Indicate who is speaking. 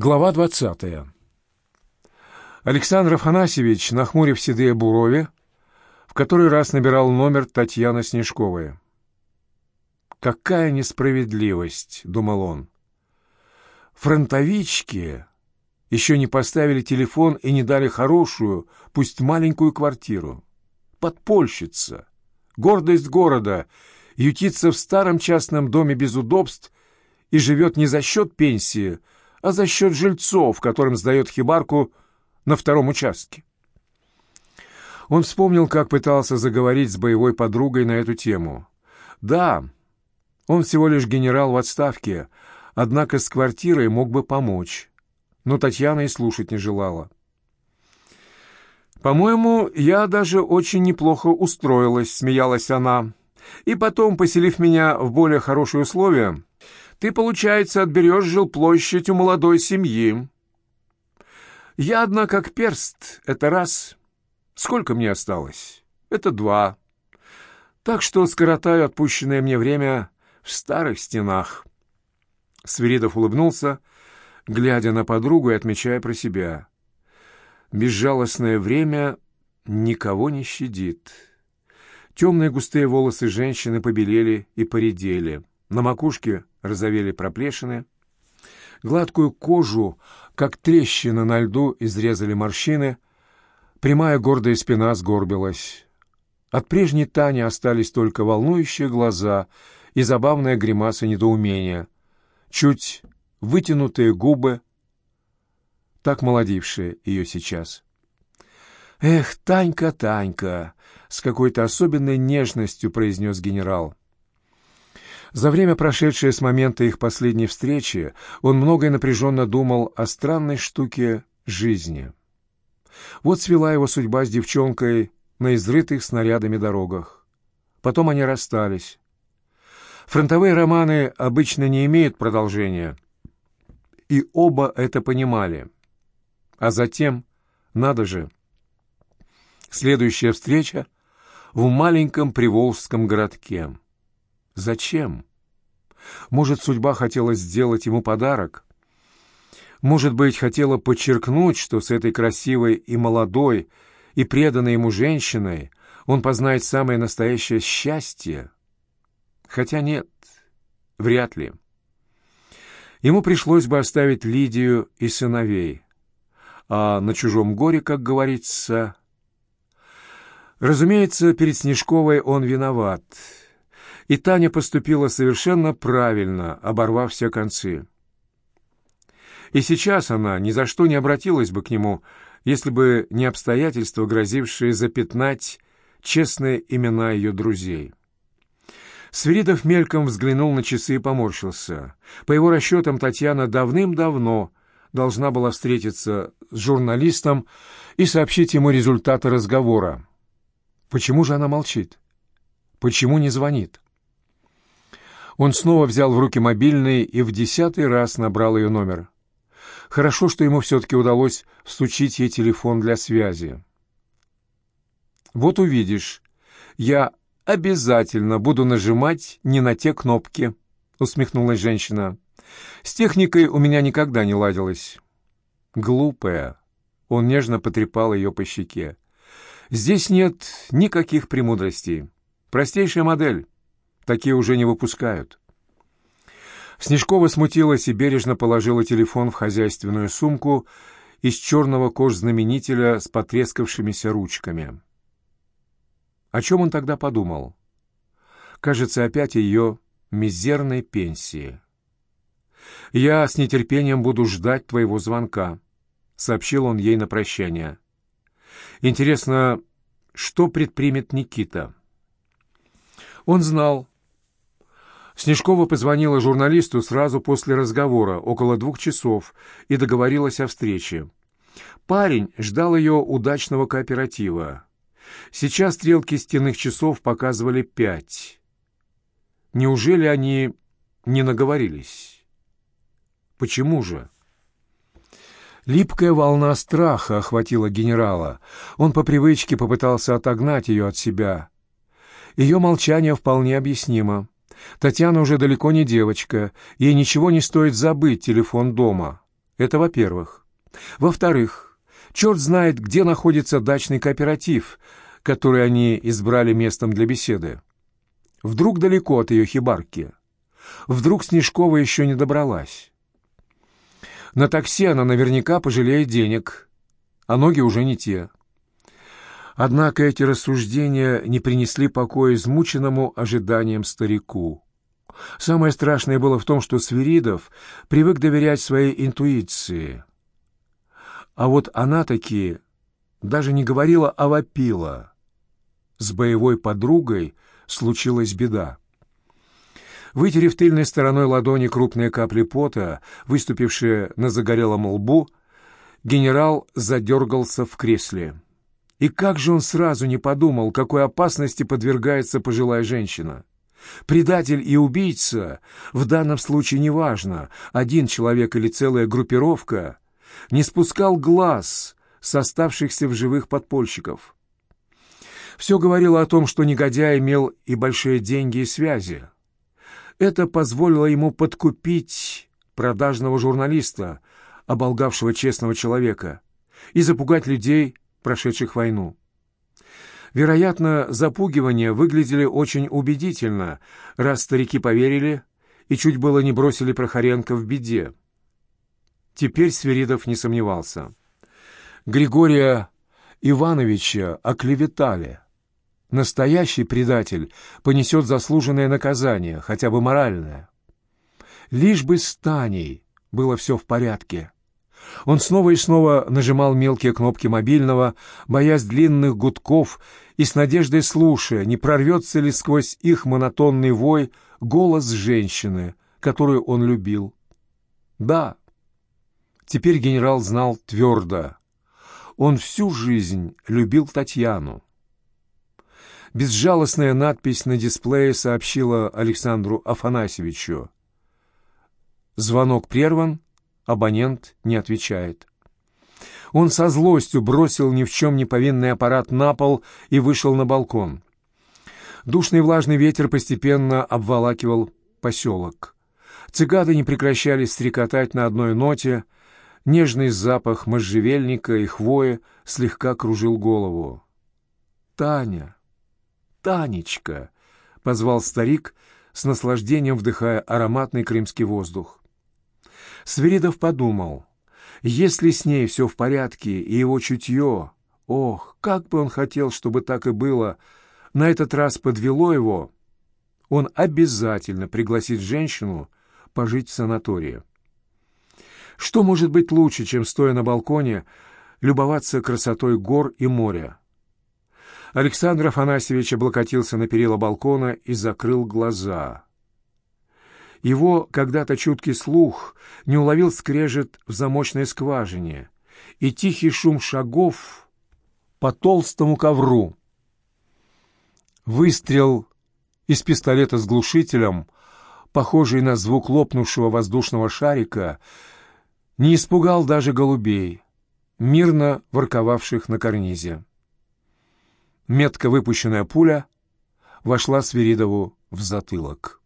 Speaker 1: Глава двадцатая. Александр Афанасьевич, нахмурив седые бурови, в который раз набирал номер Татьяны Снежковой. «Какая несправедливость!» — думал он. «Фронтовички еще не поставили телефон и не дали хорошую, пусть маленькую квартиру. Подпольщица, гордость города, ютится в старом частном доме без удобств и живет не за счет пенсии, а за счет жильцов, которым сдает хибарку на втором участке. Он вспомнил, как пытался заговорить с боевой подругой на эту тему. Да, он всего лишь генерал в отставке, однако с квартирой мог бы помочь. Но Татьяна и слушать не желала. «По-моему, я даже очень неплохо устроилась», — смеялась она. «И потом, поселив меня в более хорошие условия, ты, получается, отберешь жилплощадь у молодой семьи. Я одна как перст, это раз. Сколько мне осталось? Это два. Так что скоротаю отпущенное мне время в старых стенах. Свиридов улыбнулся, глядя на подругу и отмечая про себя. Безжалостное время никого не щадит. Темные густые волосы женщины побелели и поредели. На макушке розовели проплешины. Гладкую кожу, как трещина на льду, изрезали морщины. Прямая гордая спина сгорбилась. От прежней Тани остались только волнующие глаза и забавная гримаса недоумения. Чуть вытянутые губы, так молодившие ее сейчас. «Эх, Танька, Танька!» — с какой-то особенной нежностью произнес генерал. За время, прошедшее с момента их последней встречи, он много и напряженно думал о странной штуке жизни. Вот свела его судьба с девчонкой на изрытых снарядами дорогах. Потом они расстались. Фронтовые романы обычно не имеют продолжения, и оба это понимали. А затем, надо же, следующая встреча в маленьком приволжском городке — Зачем? Может, судьба хотела сделать ему подарок? Может быть, хотела подчеркнуть, что с этой красивой и молодой, и преданной ему женщиной он познает самое настоящее счастье? Хотя нет, вряд ли. Ему пришлось бы оставить Лидию и сыновей. А на чужом горе, как говорится... Разумеется, перед Снежковой он виноват — и Таня поступила совершенно правильно, оборвав все концы. И сейчас она ни за что не обратилась бы к нему, если бы не обстоятельства, грозившие запятнать честные имена ее друзей. Свиридов мельком взглянул на часы и поморщился. По его расчетам, Татьяна давным-давно должна была встретиться с журналистом и сообщить ему результаты разговора. Почему же она молчит? Почему не звонит? Он снова взял в руки мобильный и в десятый раз набрал ее номер. Хорошо, что ему все-таки удалось всучить ей телефон для связи. «Вот увидишь, я обязательно буду нажимать не на те кнопки», — усмехнулась женщина. «С техникой у меня никогда не ладилось». «Глупая», — он нежно потрепал ее по щеке. «Здесь нет никаких премудростей. Простейшая модель». Такие уже не выпускают. Снежкова смутилась и бережно положила телефон в хозяйственную сумку из черного кожзнаменителя с потрескавшимися ручками. О чем он тогда подумал? Кажется, опять ее мизерной пенсии. «Я с нетерпением буду ждать твоего звонка», — сообщил он ей на прощание. «Интересно, что предпримет Никита?» Он знал, Снежкова позвонила журналисту сразу после разговора, около двух часов, и договорилась о встрече. Парень ждал ее удачного кооператива. Сейчас стрелки стенных часов показывали пять. Неужели они не наговорились? Почему же? Липкая волна страха охватила генерала. Он по привычке попытался отогнать ее от себя. Ее молчание вполне объяснимо. Татьяна уже далеко не девочка, ей ничего не стоит забыть телефон дома. Это во-первых. Во-вторых, черт знает, где находится дачный кооператив, который они избрали местом для беседы. Вдруг далеко от ее хибарки. Вдруг Снежкова еще не добралась. На такси она наверняка пожалеет денег, а ноги уже не те. Однако эти рассуждения не принесли покоя измученному ожиданием старику. Самое страшное было в том, что Свиридов привык доверять своей интуиции. А вот она таки даже не говорила, а вопила. С боевой подругой случилась беда. Вытерев тыльной стороной ладони крупные капли пота, выступившие на загорелом лбу, генерал задергался в кресле. И как же он сразу не подумал, какой опасности подвергается пожилая женщина? Предатель и убийца в данном случае неважно, один человек или целая группировка, не спускал глаз с оставшихся в живых подпольщиков. Все говорило о том, что негодяй имел и большие деньги и связи. Это позволило ему подкупить продажного журналиста, оболгавшего честного человека, и запугать людей, прошедших войну. Вероятно, запугивания выглядели очень убедительно, раз старики поверили и чуть было не бросили Прохоренко в беде. Теперь Свиридов не сомневался. Григория Ивановича оклеветали. Настоящий предатель понесет заслуженное наказание, хотя бы моральное. Лишь бы с Таней было все в порядке. Он снова и снова нажимал мелкие кнопки мобильного, боясь длинных гудков и с надеждой слушая, не прорвется ли сквозь их монотонный вой голос женщины, которую он любил. Да, теперь генерал знал твердо. Он всю жизнь любил Татьяну. Безжалостная надпись на дисплее сообщила Александру Афанасьевичу. Звонок прерван, Абонент не отвечает. Он со злостью бросил ни в чем не повинный аппарат на пол и вышел на балкон. Душный влажный ветер постепенно обволакивал поселок. Цикады не прекращали стрекотать на одной ноте, нежный запах можжевельника и хвои слегка кружил голову. «Таня! Танечка!» — позвал старик, с наслаждением вдыхая ароматный крымский воздух. Свиридов подумал, если с ней все в порядке и его чутье, ох, как бы он хотел, чтобы так и было, на этот раз подвело его, он обязательно пригласит женщину пожить в санатории. Что может быть лучше, чем, стоя на балконе, любоваться красотой гор и моря? Александр Афанасьевич облокотился на перила балкона и закрыл глаза. Его когда-то чуткий слух не уловил скрежет в замочной скважине и тихий шум шагов по толстому ковру. Выстрел из пистолета с глушителем, похожий на звук лопнувшего воздушного шарика, не испугал даже голубей, мирно ворковавших на карнизе. Метко выпущенная пуля вошла Свиридову в затылок.